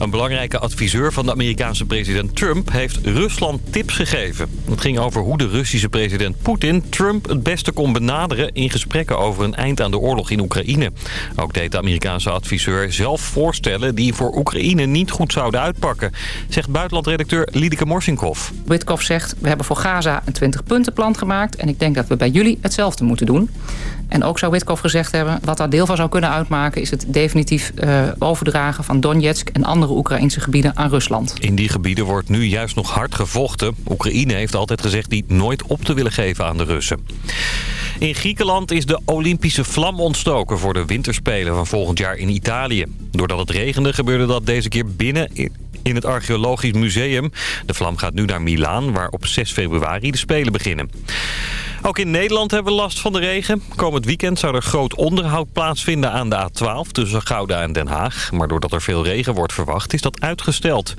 Een belangrijke adviseur van de Amerikaanse president Trump heeft Rusland tips gegeven. Het ging over hoe de Russische president Poetin Trump het beste kon benaderen... in gesprekken over een eind aan de oorlog in Oekraïne. Ook deed de Amerikaanse adviseur zelf voorstellen die voor Oekraïne niet goed zouden uitpakken... zegt buitenlandredacteur Liedeke Morsinkov. Witkoff zegt, we hebben voor Gaza een 20-puntenplan gemaakt... en ik denk dat we bij jullie hetzelfde moeten doen. En ook zou Witkoff gezegd hebben, wat daar deel van zou kunnen uitmaken... is het definitief uh, overdragen van Donetsk en andere Oekraïnse gebieden aan Rusland. In die gebieden wordt nu juist nog hard gevochten. Oekraïne heeft altijd gezegd die nooit op te willen geven aan de Russen. In Griekenland is de Olympische vlam ontstoken voor de winterspelen van volgend jaar in Italië. Doordat het regende gebeurde dat deze keer binnen in het Archeologisch Museum. De vlam gaat nu naar Milaan, waar op 6 februari de Spelen beginnen. Ook in Nederland hebben we last van de regen. Komend weekend zou er groot onderhoud plaatsvinden aan de A12 tussen Gouda en Den Haag. Maar doordat er veel regen wordt verwacht is dat uitgesteld.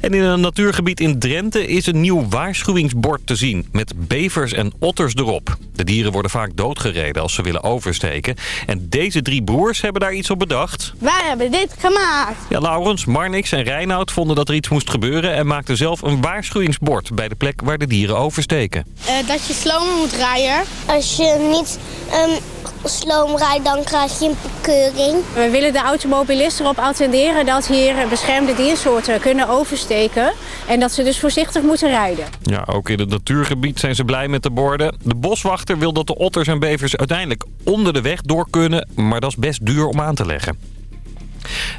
En in een natuurgebied in Drenthe is een nieuw waarschuwingsbord te zien met bevers en otters erop. De dieren worden vaak doodgereden als ze willen oversteken. En deze drie broers hebben daar iets op bedacht. Wij hebben dit gemaakt. Ja, Laurens, Marnix en Reinoud vonden dat er iets moest gebeuren... en maakten zelf een waarschuwingsbord bij de plek waar de dieren oversteken. Uh, dat je slomer moet rijden. Als je niet um, sloom rijdt, dan krijg je een bekeuring. We willen de automobilisten erop attenderen dat hier beschermde diersoorten kunnen oversteken. En dat ze dus voorzichtig moeten rijden. Ja, ook in het natuurgebied zijn ze blij met de borden. De boswachter wil dat de otters en bevers uiteindelijk onder de weg door kunnen. Maar dat is best duur om aan te leggen.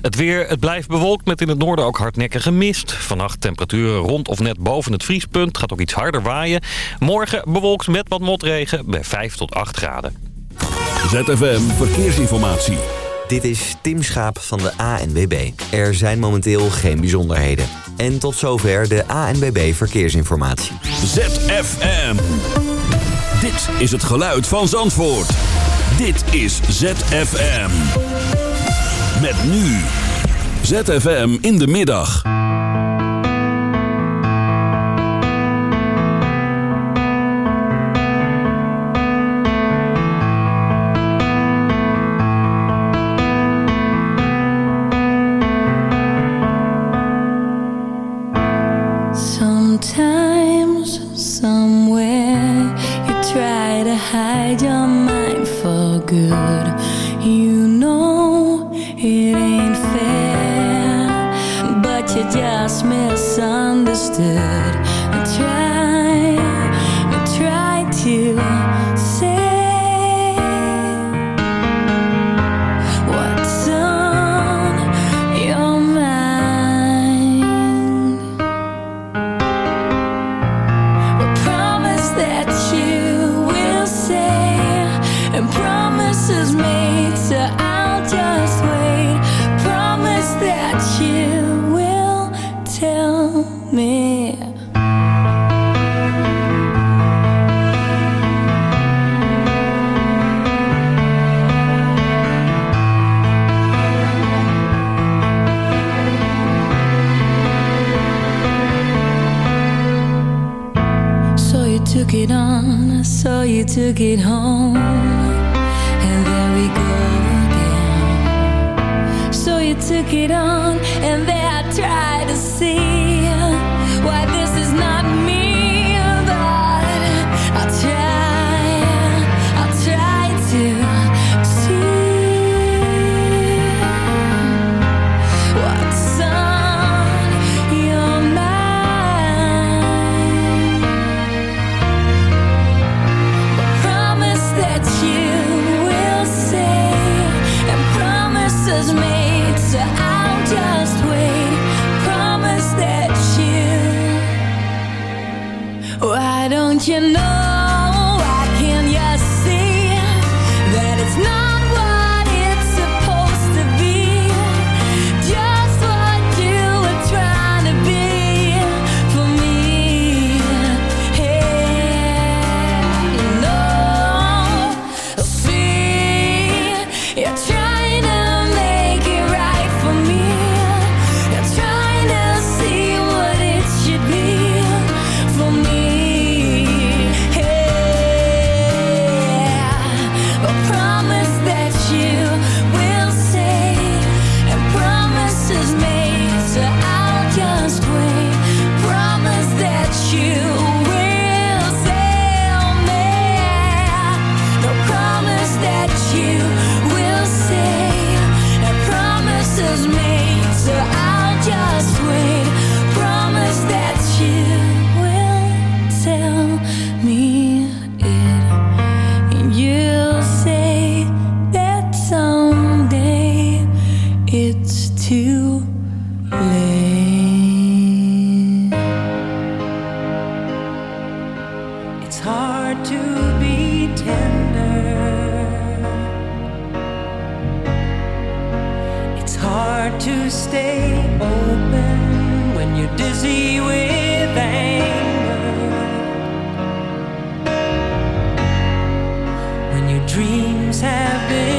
Het weer, het blijft bewolkt met in het noorden ook hardnekkige mist. Vannacht temperaturen rond of net boven het vriespunt. Gaat ook iets harder waaien. Morgen bewolkt met wat motregen bij 5 tot 8 graden. ZFM Verkeersinformatie. Dit is Tim Schaap van de ANWB. Er zijn momenteel geen bijzonderheden. En tot zover de ANWB Verkeersinformatie. ZFM. Dit is het geluid van Zandvoort. Dit is ZFM. Met nu ZFM in de middag. Sometimes, somewhere, you try to hide your mind for good. did. Took it home. And there we go again. So you took it on, and there I tried to see It's hard to be tender. It's hard to stay open when you're dizzy with anger. When your dreams have been.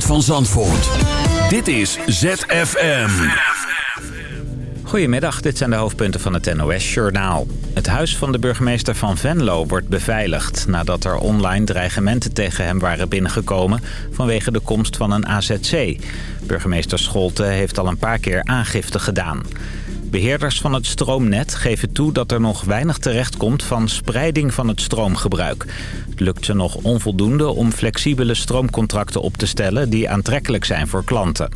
van Zandvoort. Dit is ZFM. Goedemiddag, dit zijn de hoofdpunten van het NOS-journaal. Het huis van de burgemeester van Venlo wordt beveiligd... nadat er online dreigementen tegen hem waren binnengekomen... vanwege de komst van een AZC. Burgemeester Scholte heeft al een paar keer aangifte gedaan. Beheerders van het stroomnet geven toe dat er nog weinig terechtkomt van spreiding van het stroomgebruik. Het lukt ze nog onvoldoende om flexibele stroomcontracten op te stellen die aantrekkelijk zijn voor klanten.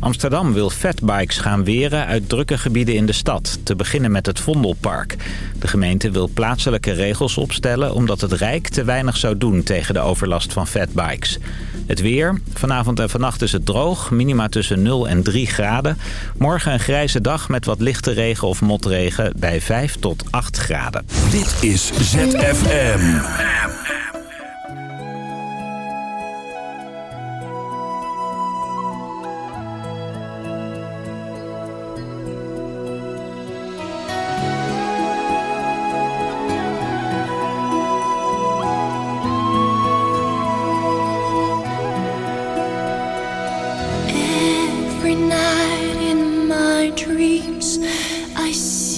Amsterdam wil fatbikes gaan weren uit drukke gebieden in de stad. Te beginnen met het Vondelpark. De gemeente wil plaatselijke regels opstellen... omdat het Rijk te weinig zou doen tegen de overlast van fatbikes. Het weer. Vanavond en vannacht is het droog. Minima tussen 0 en 3 graden. Morgen een grijze dag met wat lichte regen of motregen bij 5 tot 8 graden. Dit is ZFM. Dreams, I see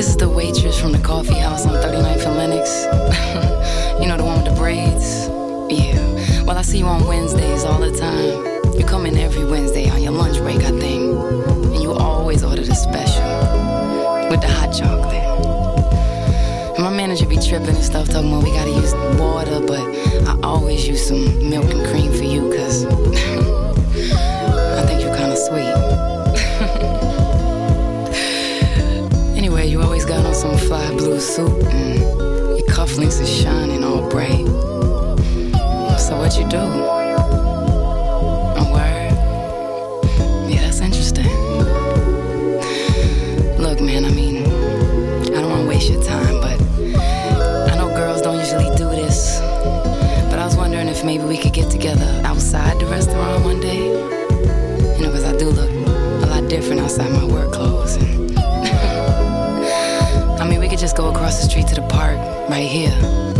This is the waitress from the coffee house on 39th and Lennox. you know the one with the braids? Yeah. Well, I see you on Wednesdays all the time. You come in every Wednesday on your lunch break, I think. And you always order the special with the hot chocolate. And my manager be tripping and stuff, talking about we gotta use water, but I always use some milk and cream for you, cause I think you're kinda sweet. Got on some fly blue suit, and your cufflinks is shining all bright. So what you do? A word? Yeah, that's interesting. Look, man, I mean, I don't want to waste your time, but I know girls don't usually do this. But I was wondering if maybe we could get together outside the restaurant one day. You know, because I do look a lot different outside my work just go across the street to the park right here.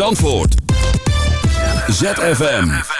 Zandvoort. ZFM.